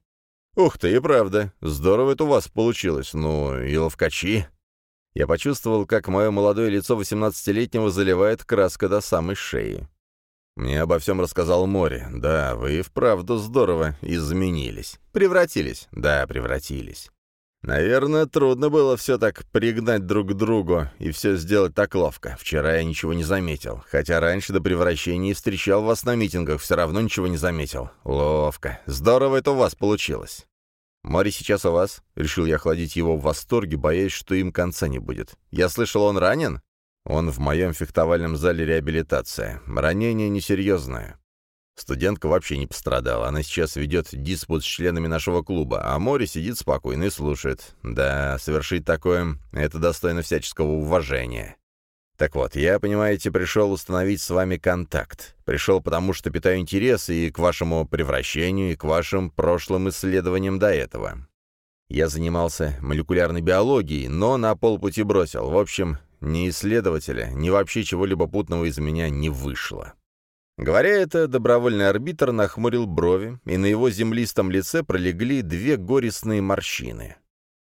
«Ух ты, и правда, здорово это у вас получилось, ну и ловкачи». Я почувствовал, как мое молодое лицо восемнадцатилетнего заливает краска до самой шеи. Мне обо всем рассказал море. Да, вы вправду здорово изменились. Превратились. Да, превратились. Наверное, трудно было все так пригнать друг к другу и все сделать так ловко. Вчера я ничего не заметил. Хотя раньше до превращения встречал вас на митингах, все равно ничего не заметил. Ловко. Здорово это у вас получилось. «Море сейчас у вас?» — решил я охладить его в восторге, боясь, что им конца не будет. «Я слышал, он ранен?» Он в моем фехтовальном зале реабилитация. Ранение несерьезное. Студентка вообще не пострадала. Она сейчас ведет диспут с членами нашего клуба, а Мори сидит спокойно и слушает. Да, совершить такое — это достойно всяческого уважения. Так вот, я, понимаете, пришел установить с вами контакт. Пришел потому, что питаю интерес и к вашему превращению, и к вашим прошлым исследованиям до этого. Я занимался молекулярной биологией, но на полпути бросил. В общем, ни исследователя, ни вообще чего-либо путного из меня не вышло. Говоря это, добровольный арбитр нахмурил брови, и на его землистом лице пролегли две горестные морщины.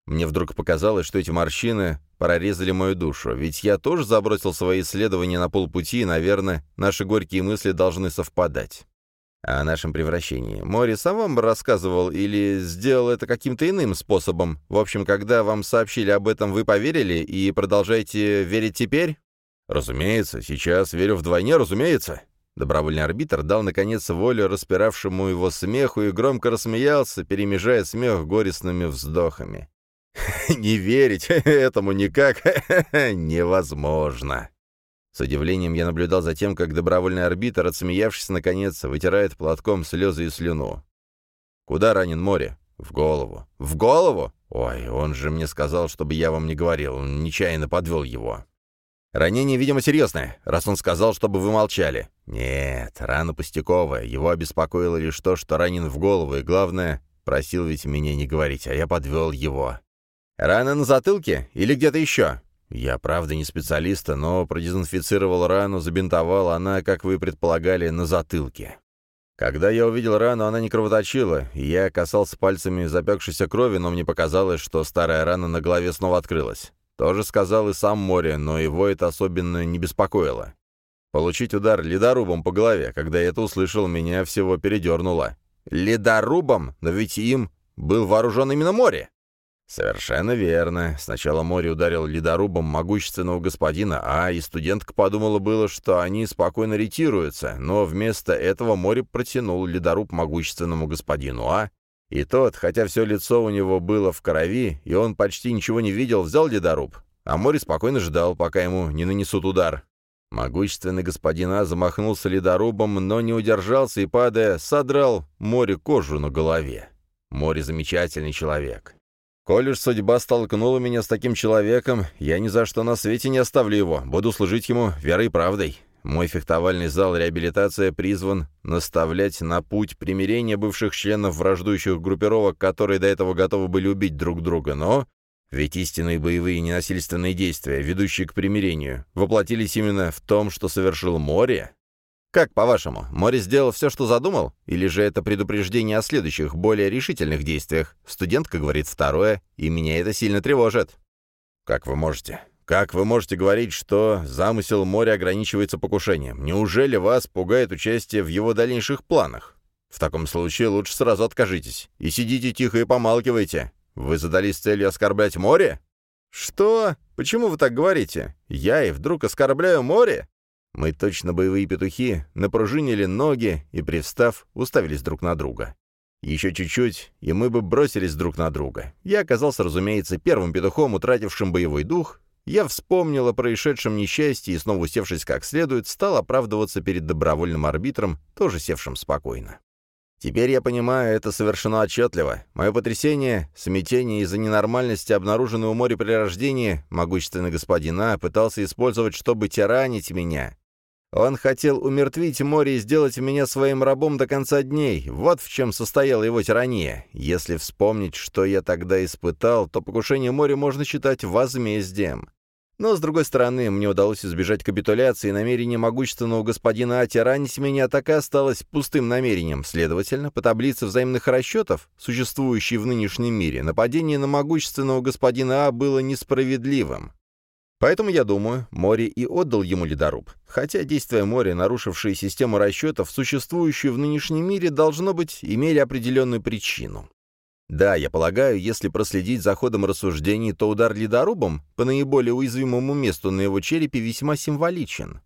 Мне вдруг показалось, что эти морщины прорезали мою душу, ведь я тоже забросил свои исследования на полпути, и, наверное, наши горькие мысли должны совпадать. О нашем превращении. Мори сам вам рассказывал или сделал это каким-то иным способом? В общем, когда вам сообщили об этом, вы поверили и продолжаете верить теперь? Разумеется, сейчас верю вдвойне, разумеется. Добровольный арбитр дал, наконец, волю распиравшему его смеху и громко рассмеялся, перемежая смех горестными вздохами. <laughs> «Не верить этому никак <laughs> невозможно!» С удивлением я наблюдал за тем, как добровольный арбитр, отсмеявшись, наконец, вытирает платком слезы и слюну. «Куда ранен море?» «В голову». «В голову?» «Ой, он же мне сказал, чтобы я вам не говорил, нечаянно подвел его». «Ранение, видимо, серьезное, раз он сказал, чтобы вы молчали». «Нет, рана пустяковая, его обеспокоило лишь то, что ранен в голову, и главное, просил ведь меня не говорить, а я подвел его». «Рана на затылке или где-то еще?» Я, правда, не специалист, но продезинфицировал рану, забинтовал, она, как вы предполагали, на затылке. Когда я увидел рану, она не кровоточила, и я касался пальцами запекшейся крови, но мне показалось, что старая рана на голове снова открылась. Тоже сказал и сам море, но его это особенно не беспокоило. Получить удар ледорубом по голове, когда я это услышал, меня всего передернуло. Ледорубом? Но ведь им был вооружен именно море. «Совершенно верно. Сначала море ударил ледорубом могущественного господина А, и студентка подумала было, что они спокойно ретируются, но вместо этого море протянул ледоруб могущественному господину А, и тот, хотя все лицо у него было в крови, и он почти ничего не видел, взял ледоруб, а море спокойно ждал, пока ему не нанесут удар. Могущественный господин А замахнулся ледорубом, но не удержался и, падая, содрал море кожу на голове. Море замечательный человек. Коль уж судьба столкнула меня с таким человеком, я ни за что на свете не оставлю его, буду служить ему верой и правдой. Мой фехтовальный зал реабилитация призван наставлять на путь примирения бывших членов враждующих группировок, которые до этого готовы были убить друг друга, но... Ведь истинные боевые ненасильственные действия, ведущие к примирению, воплотились именно в том, что совершил море. Как, по-вашему, море сделал все, что задумал? Или же это предупреждение о следующих, более решительных действиях? Студентка говорит второе, и меня это сильно тревожит. Как вы можете? Как вы можете говорить, что замысел моря ограничивается покушением? Неужели вас пугает участие в его дальнейших планах? В таком случае лучше сразу откажитесь. И сидите тихо и помалкивайте. Вы задались целью оскорблять море? Что? Почему вы так говорите? Я и вдруг оскорбляю море? Мы точно боевые петухи, напружинили ноги и, привстав, уставились друг на друга. Еще чуть-чуть, и мы бы бросились друг на друга. Я оказался, разумеется, первым петухом, утратившим боевой дух. Я вспомнил о происшедшем несчастье и, снова усевшись как следует, стал оправдываться перед добровольным арбитром, тоже севшим спокойно. Теперь я понимаю, это совершено отчетливо. Мое потрясение, смятение из-за ненормальности, обнаруженной у моря при рождении, могущественный господин А пытался использовать, чтобы тиранить меня. Он хотел умертвить море и сделать меня своим рабом до конца дней. Вот в чем состояла его тирания. Если вспомнить, что я тогда испытал, то покушение моря можно считать возмездием. Но, с другой стороны, мне удалось избежать капитуляции, и намерение могущественного господина Ати ранить меня так и осталось пустым намерением. Следовательно, по таблице взаимных расчетов, существующей в нынешнем мире, нападение на могущественного господина А было несправедливым. Поэтому, я думаю, море и отдал ему ледоруб. Хотя действия моря, нарушившие систему расчетов, существующую в нынешнем мире, должно быть, имели определенную причину. Да, я полагаю, если проследить за ходом рассуждений, то удар ледорубом по наиболее уязвимому месту на его черепе весьма символичен.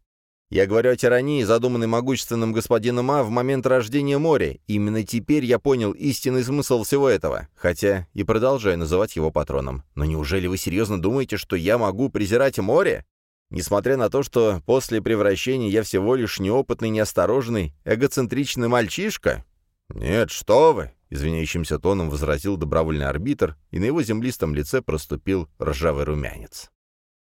Я говорю о тирании, задуманной могущественным господином А в момент рождения моря. Именно теперь я понял истинный смысл всего этого, хотя и продолжаю называть его патроном. Но неужели вы серьезно думаете, что я могу презирать море? Несмотря на то, что после превращения я всего лишь неопытный, неосторожный, эгоцентричный мальчишка? Нет, что вы! Извиняющимся тоном возразил добровольный арбитр, и на его землистом лице проступил ржавый румянец.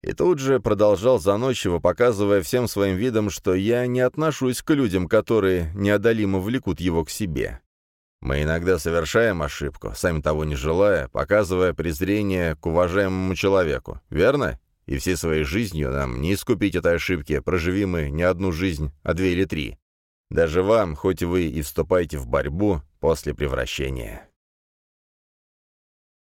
И тут же продолжал заносчиво, показывая всем своим видом, что я не отношусь к людям, которые неодолимо влекут его к себе. Мы иногда совершаем ошибку, сами того не желая, показывая презрение к уважаемому человеку, верно? И всей своей жизнью нам не искупить этой ошибки, проживи мы не одну жизнь, а две или три. Даже вам, хоть вы и вступаете в борьбу после превращения.